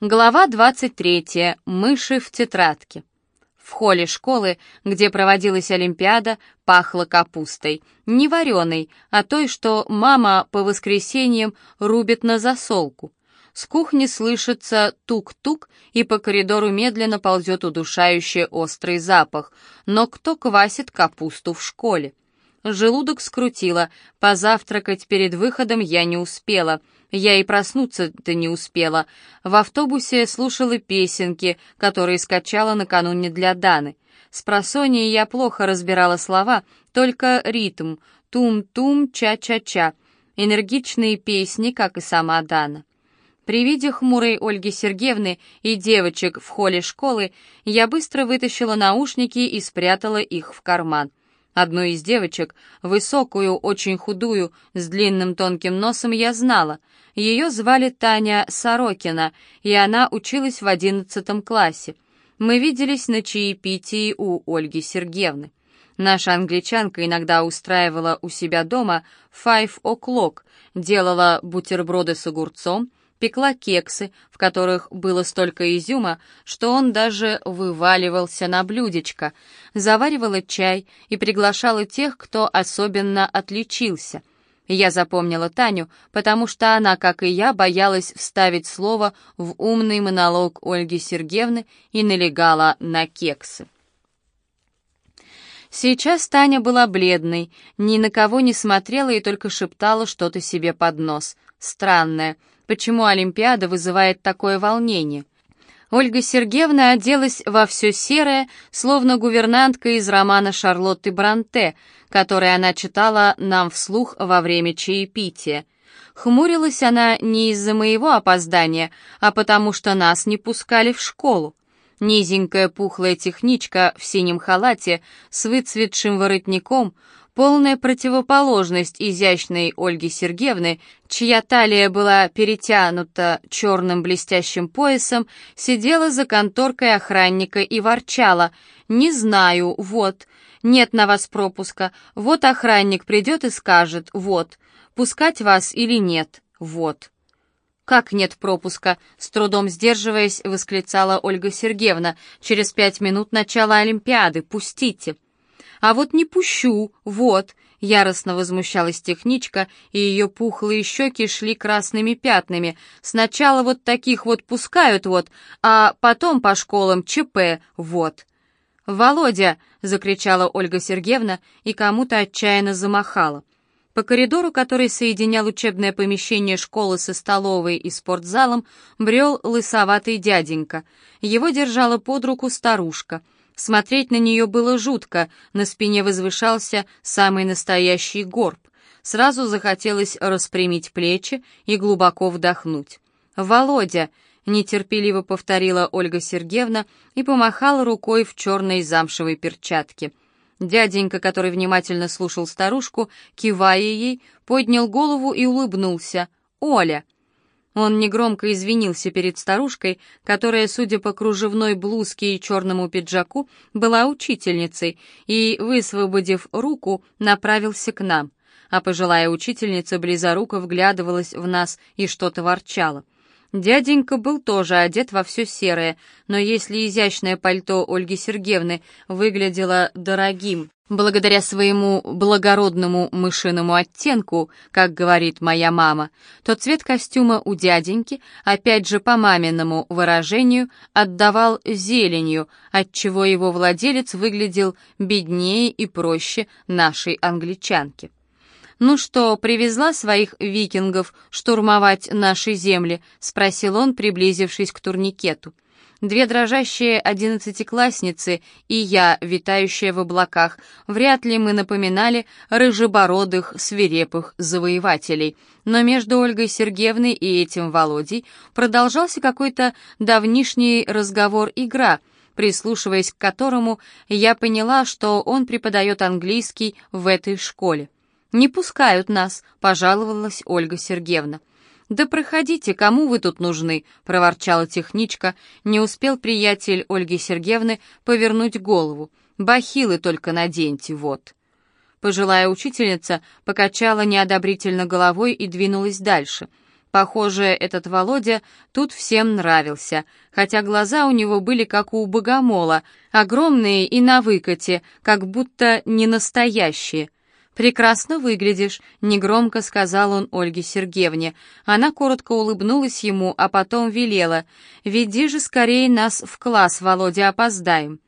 Глава 23. Мыши в тетрадке. В холле школы, где проводилась Олимпиада, пахло капустой. Не вареной, а той, что мама по воскресеньям рубит на засолку. С кухни слышится тук-тук, и по коридору медленно ползет удушающий острый запах. Но кто квасит капусту в школе? Желудок скрутило, позавтракать перед выходом я не успела — я и проснуться-то не успела. В автобусе слушала песенки, которые скачала накануне для Даны. С просонья я плохо разбирала слова, только ритм «тум-тум, ча-ча-ча». Энергичные песни, как и сама Дана. При виде хмурой Ольги Сергеевны и девочек в холле школы я быстро вытащила наушники и спрятала их в карман. Одну из девочек, высокую, очень худую, с длинным тонким носом, я знала. Ее звали Таня Сорокина, и она училась в одиннадцатом классе. Мы виделись на чаепитии у Ольги Сергеевны. Наша англичанка иногда устраивала у себя дома «five o'clock», делала бутерброды с огурцом, пекла кексы, в которых было столько изюма, что он даже вываливался на блюдечко, заваривала чай и приглашала тех, кто особенно отличился. Я запомнила Таню, потому что она, как и я, боялась вставить слово в умный монолог Ольги Сергеевны и налегала на кексы. Сейчас Таня была бледной, ни на кого не смотрела и только шептала что-то себе под нос. Странное, почему Олимпиада вызывает такое волнение. Ольга Сергеевна оделась во все серое, словно гувернантка из романа Шарлотты Бранте, который она читала нам вслух во время чаепития. Хмурилась она не из-за моего опоздания, а потому что нас не пускали в школу. Низенькая пухлая техничка в синем халате с выцветшим воротником — Полная противоположность изящной Ольги Сергеевны, чья талия была перетянута черным блестящим поясом, сидела за конторкой охранника и ворчала. «Не знаю, вот. Нет на вас пропуска. Вот охранник придет и скажет, вот. Пускать вас или нет, вот». «Как нет пропуска?» — с трудом сдерживаясь, восклицала Ольга Сергеевна. «Через пять минут начала Олимпиады. Пустите!» «А вот не пущу, вот!» — яростно возмущалась техничка, и ее пухлые щеки шли красными пятнами. «Сначала вот таких вот пускают, вот, а потом по школам ЧП, вот!» «Володя!» — закричала Ольга Сергеевна и кому-то отчаянно замахала. По коридору, который соединял учебное помещение школы со столовой и спортзалом, брел лысоватый дяденька. Его держала под руку старушка — Смотреть на нее было жутко, на спине возвышался самый настоящий горб. Сразу захотелось распрямить плечи и глубоко вдохнуть. «Володя!» — нетерпеливо повторила Ольга Сергеевна и помахала рукой в черной замшевой перчатке. Дяденька, который внимательно слушал старушку, кивая ей, поднял голову и улыбнулся. «Оля!» Он негромко извинился перед старушкой, которая, судя по кружевной блузке и черному пиджаку, была учительницей, и, высвободив руку, направился к нам. А пожилая учительница близоруко вглядывалась в нас и что-то ворчала. Дяденька был тоже одет во все серое, но если изящное пальто Ольги Сергеевны выглядело дорогим Благодаря своему благородному мышиному оттенку, как говорит моя мама, то цвет костюма у дяденьки, опять же по маминому выражению, отдавал зеленью, отчего его владелец выглядел беднее и проще нашей англичанки. «Ну что, привезла своих викингов штурмовать наши земли?» — спросил он, приблизившись к турникету. Две дрожащие одиннадцатиклассницы и я, витающая в облаках, вряд ли мы напоминали рыжебородых, свирепых завоевателей. Но между Ольгой Сергеевной и этим Володей продолжался какой-то давнишний разговор-игра, прислушиваясь к которому я поняла, что он преподает английский в этой школе. «Не пускают нас», — пожаловалась Ольга Сергеевна. «Да проходите, кому вы тут нужны?» — проворчала техничка. Не успел приятель Ольги Сергеевны повернуть голову. «Бахилы только наденьте, вот». Пожилая учительница покачала неодобрительно головой и двинулась дальше. Похоже, этот Володя тут всем нравился, хотя глаза у него были как у богомола, огромные и на выкате, как будто не настоящие. «Прекрасно выглядишь», — негромко сказал он Ольге Сергеевне. Она коротко улыбнулась ему, а потом велела. «Веди же скорее нас в класс, Володя, опоздаем».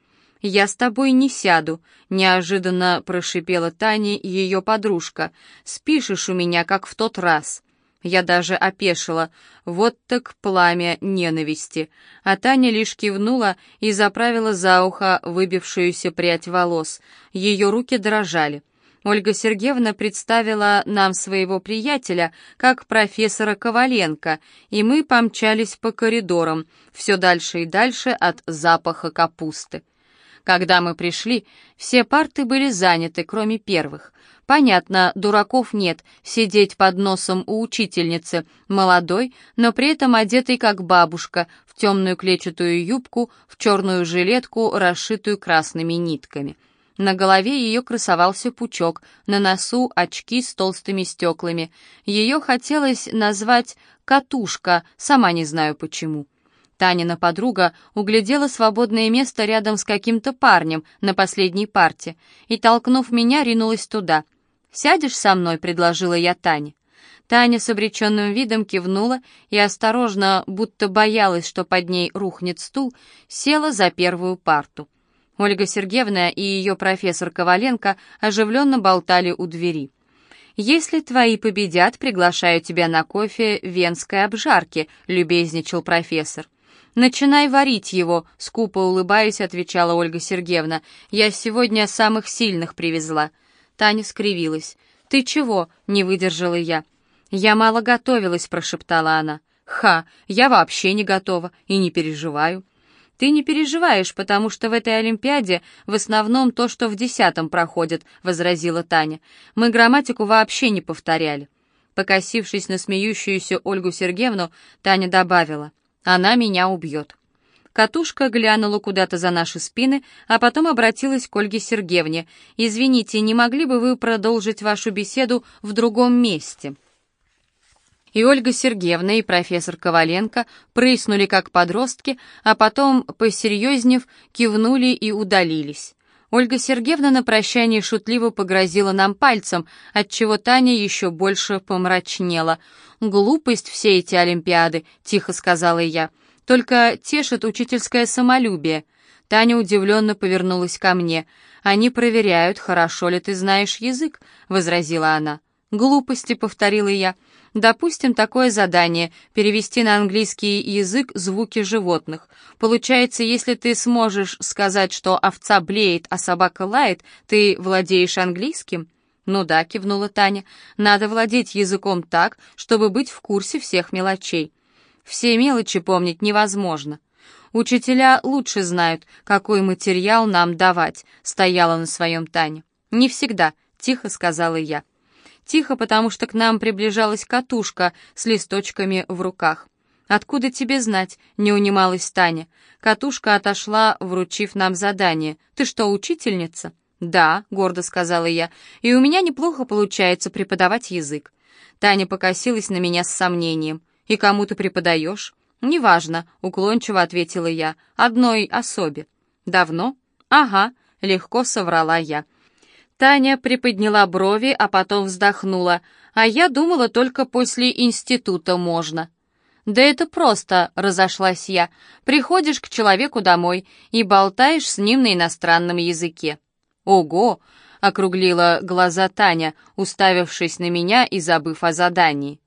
«Я с тобой не сяду», — неожиданно прошипела Таня ее подружка. «Спишешь у меня, как в тот раз». Я даже опешила. Вот так пламя ненависти. А Таня лишь кивнула и заправила за ухо выбившуюся прядь волос. Ее руки дрожали. Ольга Сергеевна представила нам своего приятеля как профессора Коваленко, и мы помчались по коридорам, все дальше и дальше от запаха капусты. Когда мы пришли, все парты были заняты, кроме первых. Понятно, дураков нет, сидеть под носом у учительницы, молодой, но при этом одетый как бабушка, в темную клетчатую юбку, в черную жилетку, расшитую красными нитками. На голове ее красовался пучок, на носу очки с толстыми стеклами. Ее хотелось назвать «катушка», сама не знаю почему. Танина подруга углядела свободное место рядом с каким-то парнем на последней парте и, толкнув меня, ринулась туда. «Сядешь со мной?» — предложила я Тане. Таня с обреченным видом кивнула и осторожно, будто боялась, что под ней рухнет стул, села за первую парту. Ольга Сергеевна и ее профессор Коваленко оживленно болтали у двери. «Если твои победят, приглашаю тебя на кофе венской обжарки», — любезничал профессор. «Начинай варить его», — скупо улыбаясь, отвечала Ольга Сергеевна. «Я сегодня самых сильных привезла». Таня скривилась. «Ты чего?» — не выдержала я. «Я мало готовилась», — прошептала она. «Ха, я вообще не готова и не переживаю». «Ты не переживаешь, потому что в этой Олимпиаде в основном то, что в десятом проходит», — возразила Таня. «Мы грамматику вообще не повторяли». Покосившись на смеющуюся Ольгу Сергеевну, Таня добавила. Она меня убьет. Катушка глянула куда-то за наши спины, а потом обратилась к Ольге Сергеевне. «Извините, не могли бы вы продолжить вашу беседу в другом месте?» И Ольга Сергеевна, и профессор Коваленко прыснули как подростки, а потом, посерьезнев, кивнули и удалились. Ольга Сергеевна на прощание шутливо погрозила нам пальцем, отчего Таня еще больше помрачнела. «Глупость все эти Олимпиады», — тихо сказала я. «Только тешит учительское самолюбие». Таня удивленно повернулась ко мне. «Они проверяют, хорошо ли ты знаешь язык», — возразила она. «Глупости», — повторила я. Допустим, такое задание — перевести на английский язык звуки животных. Получается, если ты сможешь сказать, что овца блеет, а собака лает, ты владеешь английским? Ну да, кивнула Таня. Надо владеть языком так, чтобы быть в курсе всех мелочей. Все мелочи помнить невозможно. Учителя лучше знают, какой материал нам давать, стояла на своем Таня. Не всегда, тихо сказала я. Тихо, потому что к нам приближалась катушка с листочками в руках. «Откуда тебе знать?» — не унималась Таня. Катушка отошла, вручив нам задание. «Ты что, учительница?» «Да», — гордо сказала я, — «и у меня неплохо получается преподавать язык». Таня покосилась на меня с сомнением. «И кому ты преподаешь?» «Неважно», — уклончиво ответила я, — «одной особе». «Давно?» «Ага», — легко соврала я. Таня приподняла брови, а потом вздохнула. «А я думала, только после института можно». «Да это просто», — разошлась я. «Приходишь к человеку домой и болтаешь с ним на иностранном языке». «Ого!» — округлила глаза Таня, уставившись на меня и забыв о задании.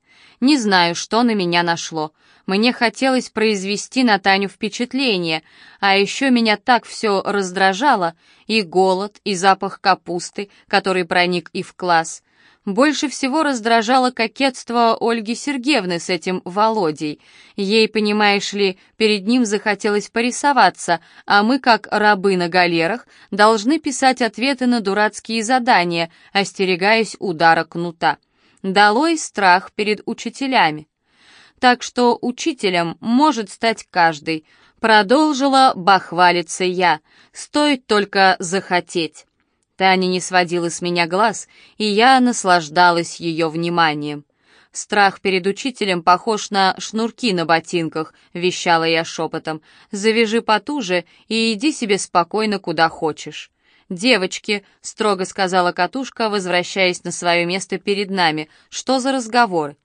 Не знаю, что на меня нашло. Мне хотелось произвести на Таню впечатление, а еще меня так все раздражало, и голод, и запах капусты, который проник и в класс. Больше всего раздражало кокетство Ольги Сергеевны с этим Володей. Ей, понимаешь ли, перед ним захотелось порисоваться, а мы, как рабы на галерах, должны писать ответы на дурацкие задания, остерегаясь удара кнута. Долой страх перед учителями. Так что учителем может стать каждый. Продолжила бахвалиться я. Стоит только захотеть. Таня не сводила с меня глаз, и я наслаждалась ее вниманием. Страх перед учителем похож на шнурки на ботинках, вещала я шепотом. Завяжи потуже и иди себе спокойно куда хочешь. «Девочки», — строго сказала катушка, возвращаясь на свое место перед нами, — «что за разговоры?»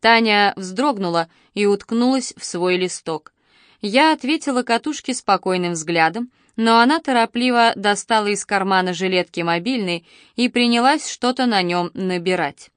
Таня вздрогнула и уткнулась в свой листок. Я ответила катушке спокойным взглядом, но она торопливо достала из кармана жилетки мобильный и принялась что-то на нем набирать.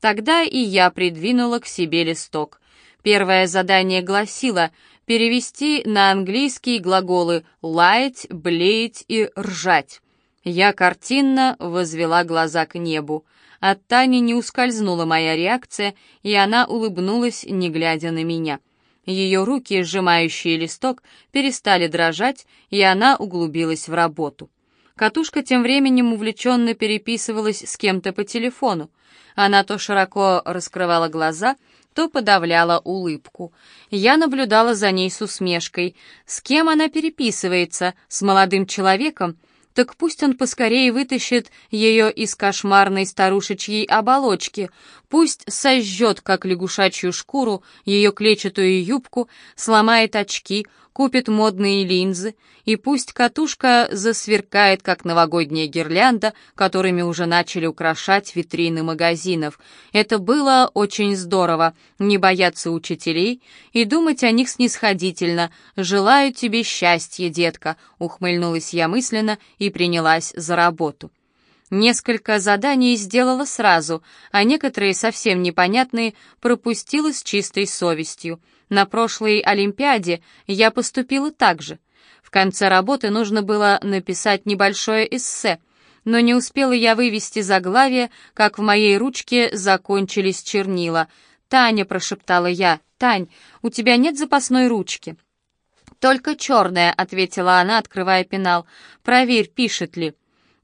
Тогда и я придвинула к себе листок. Первое задание гласило перевести на английский глаголы «лаять», «блеять» и «ржать». Я картинно возвела глаза к небу. От Тани не ускользнула моя реакция, и она улыбнулась, не глядя на меня. Ее руки, сжимающие листок, перестали дрожать, и она углубилась в работу. Катушка тем временем увлеченно переписывалась с кем-то по телефону. Она то широко раскрывала глаза, то подавляла улыбку. Я наблюдала за ней с усмешкой. С кем она переписывается? С молодым человеком? Так пусть он поскорее вытащит ее из кошмарной старушечьей оболочки, пусть сожжет, как лягушачью шкуру, ее клетчатую юбку, сломает очки, купит модные линзы, и пусть катушка засверкает, как новогодняя гирлянда, которыми уже начали украшать витрины магазинов. Это было очень здорово, не бояться учителей и думать о них снисходительно. «Желаю тебе счастья, детка», — ухмыльнулась я мысленно и принялась за работу. Несколько заданий сделала сразу, а некоторые совсем непонятные пропустила с чистой совестью — на прошлой Олимпиаде я поступила так же. В конце работы нужно было написать небольшое эссе, но не успела я вывести заглавие, как в моей ручке закончились чернила. «Таня», — прошептала я, — «Тань, у тебя нет запасной ручки?» «Только черная», — ответила она, открывая пенал. «Проверь, пишет ли».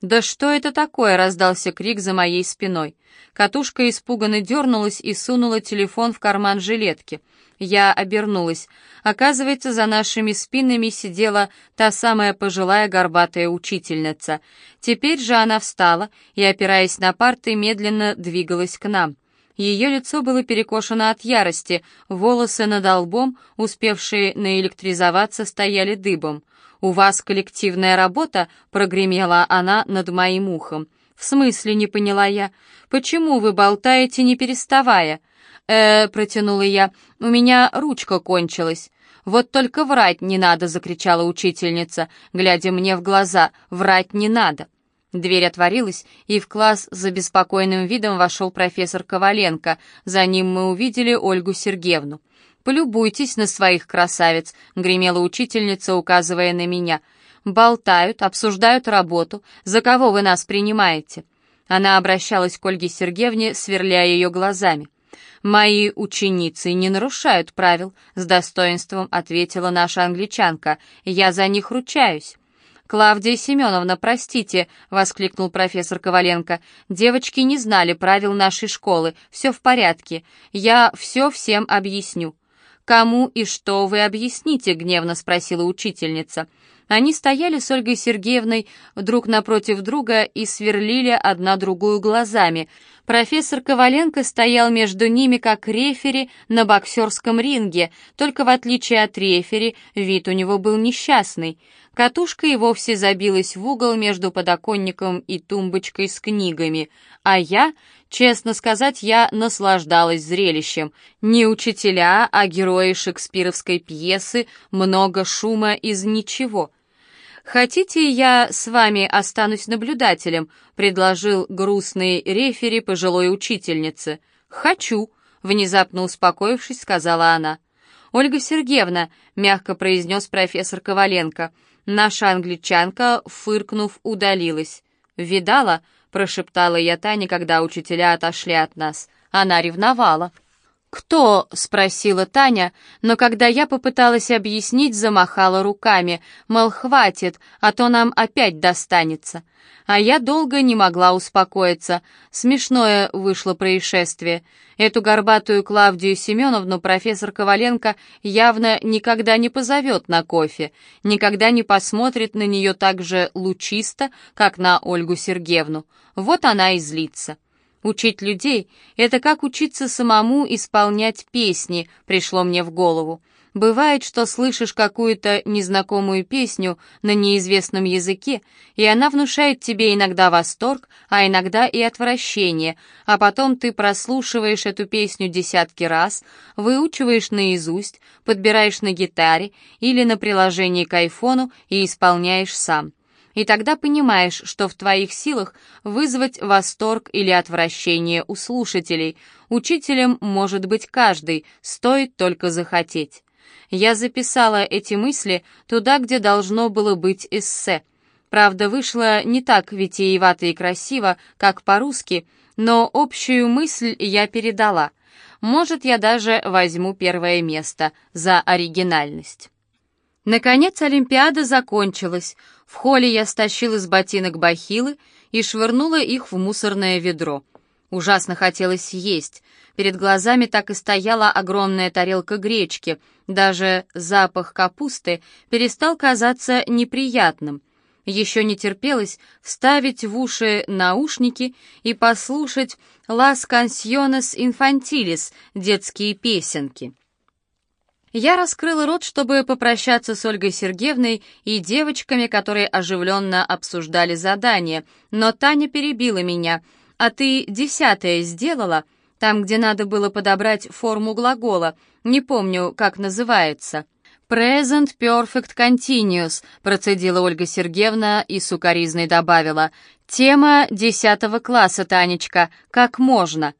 «Да что это такое?» — раздался крик за моей спиной. Катушка испуганно дернулась и сунула телефон в карман жилетки. Я обернулась. Оказывается, за нашими спинами сидела та самая пожилая горбатая учительница. Теперь же она встала и, опираясь на парты, медленно двигалась к нам. Ее лицо было перекошено от ярости, волосы над лбом, успевшие наэлектризоваться, стояли дыбом. «У вас коллективная работа?» — прогремела она над моим ухом. «В смысле?» — не поняла я. «Почему вы болтаете, не переставая?» «Э-э», протянула я, — «у меня ручка кончилась». «Вот только врать не надо!» — закричала учительница, глядя мне в глаза. «Врать не надо!» Дверь отворилась, и в класс за беспокойным видом вошел профессор Коваленко. За ним мы увидели Ольгу Сергеевну. «Полюбуйтесь на своих красавиц», — гремела учительница, указывая на меня. «Болтают, обсуждают работу. За кого вы нас принимаете?» Она обращалась к Ольге Сергеевне, сверляя ее глазами. «Мои ученицы не нарушают правил», — с достоинством ответила наша англичанка. «Я за них ручаюсь». «Клавдия Семеновна, простите», — воскликнул профессор Коваленко. «Девочки не знали правил нашей школы. Все в порядке. Я все всем объясню». «Кому и что вы объясните?» — гневно спросила учительница. Они стояли с Ольгой Сергеевной друг напротив друга и сверлили одна другую глазами. Профессор Коваленко стоял между ними как рефери на боксерском ринге, только в отличие от рефери вид у него был несчастный. Катушка и вовсе забилась в угол между подоконником и тумбочкой с книгами, а я, честно сказать, я наслаждалась зрелищем. Не учителя, а герои шекспировской пьесы «Много шума из ничего». «Хотите, я с вами останусь наблюдателем?» — предложил грустный рефери пожилой учительнице. «Хочу», — внезапно успокоившись, сказала она. «Ольга Сергеевна», — мягко произнес профессор Коваленко, — Наша англичанка, фыркнув, удалилась. «Видала?» — прошептала я Тане, когда учителя отошли от нас. Она ревновала. «Кто?» — спросила Таня, но когда я попыталась объяснить, замахала руками, мол, хватит, а то нам опять достанется. А я долго не могла успокоиться. Смешное вышло происшествие. Эту горбатую Клавдию Семеновну профессор Коваленко явно никогда не позовет на кофе, никогда не посмотрит на нее так же лучисто, как на Ольгу Сергеевну. Вот она и злится. Учить людей — это как учиться самому исполнять песни, пришло мне в голову. Бывает, что слышишь какую-то незнакомую песню на неизвестном языке, и она внушает тебе иногда восторг, а иногда и отвращение, а потом ты прослушиваешь эту песню десятки раз, выучиваешь наизусть, подбираешь на гитаре или на приложении к айфону и исполняешь сам. И тогда понимаешь, что в твоих силах вызвать восторг или отвращение у слушателей. Учителем может быть каждый, стоит только захотеть. Я записала эти мысли туда, где должно было быть эссе. Правда, вышло не так витиевато и красиво, как по-русски, но общую мысль я передала. Может, я даже возьму первое место за оригинальность. Наконец Олимпиада закончилась. В холле я стащила с ботинок бахилы и швырнула их в мусорное ведро. Ужасно хотелось есть. Перед глазами так и стояла огромная тарелка гречки. Даже запах капусты перестал казаться неприятным. Еще не терпелось вставить в уши наушники и послушать «Las canciones infantiles» — детские песенки. Я раскрыла рот, чтобы попрощаться с Ольгой Сергеевной и девочками, которые оживленно обсуждали задание, но Таня перебила меня. «А ты десятое сделала?» Там, где надо было подобрать форму глагола. Не помню, как называется. «Present Perfect Continuous», процедила Ольга Сергеевна и сукоризной добавила. «Тема десятого класса, Танечка. Как можно?»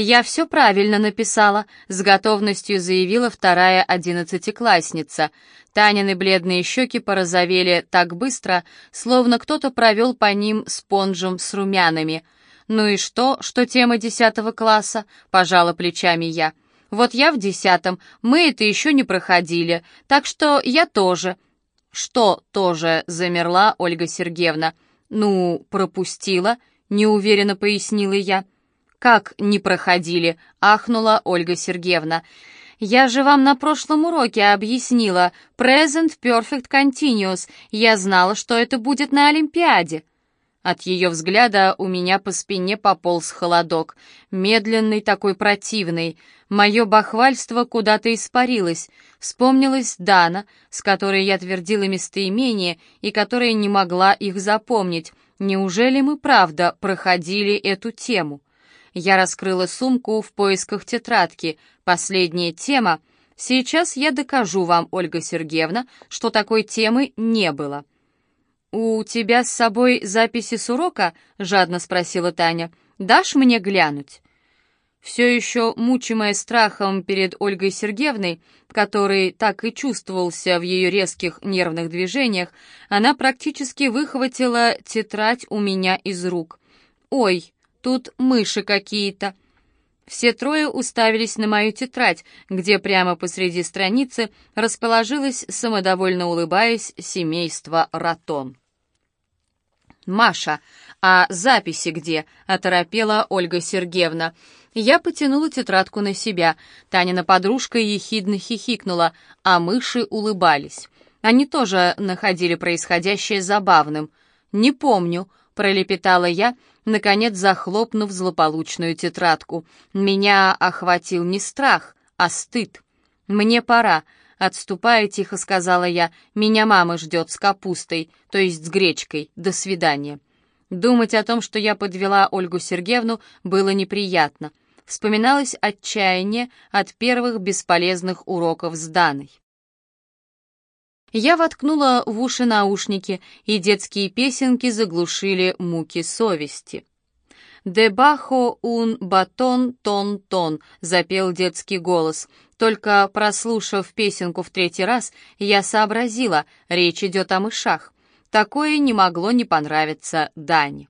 «Я все правильно написала», — с готовностью заявила вторая одиннадцатиклассница. Танины бледные щеки порозовели так быстро, словно кто-то провел по ним спонжем с румянами — «Ну и что, что тема десятого класса?» — пожала плечами я. «Вот я в десятом, мы это еще не проходили, так что я тоже». «Что тоже?» — замерла Ольга Сергеевна. «Ну, пропустила», — неуверенно пояснила я. «Как не проходили?» — ахнула Ольга Сергеевна. «Я же вам на прошлом уроке объяснила. Present Perfect Continuous. Я знала, что это будет на Олимпиаде». От ее взгляда у меня по спине пополз холодок, медленный такой противный. Мое бахвальство куда-то испарилось. Вспомнилась Дана, с которой я твердила местоимения и которая не могла их запомнить. Неужели мы правда проходили эту тему? Я раскрыла сумку в поисках тетрадки. Последняя тема. Сейчас я докажу вам, Ольга Сергеевна, что такой темы не было. «У тебя с собой записи с урока?» — жадно спросила Таня. «Дашь мне глянуть?» Все еще мучимая страхом перед Ольгой Сергеевной, который так и чувствовался в ее резких нервных движениях, она практически выхватила тетрадь у меня из рук. «Ой, тут мыши какие-то!» Все трое уставились на мою тетрадь, где прямо посреди страницы расположилось, самодовольно улыбаясь, семейство Ратон. «Маша, а записи где?» — оторопела Ольга Сергеевна. Я потянула тетрадку на себя. Танина подружка ехидно хихикнула, а мыши улыбались. Они тоже находили происходящее забавным. «Не помню», — пролепетала я, наконец захлопнув злополучную тетрадку. Меня охватил не страх, а стыд. «Мне пора», «Отступая, тихо сказала я, меня мама ждет с капустой, то есть с гречкой. До свидания». Думать о том, что я подвела Ольгу Сергеевну, было неприятно. Вспоминалось отчаяние от первых бесполезных уроков с Даной. Я воткнула в уши наушники, и детские песенки заглушили муки совести. «Дебахо ун батон тон-тон», — запел детский голос. Только прослушав песенку в третий раз, я сообразила, речь идет о мышах. Такое не могло не понравиться Дане.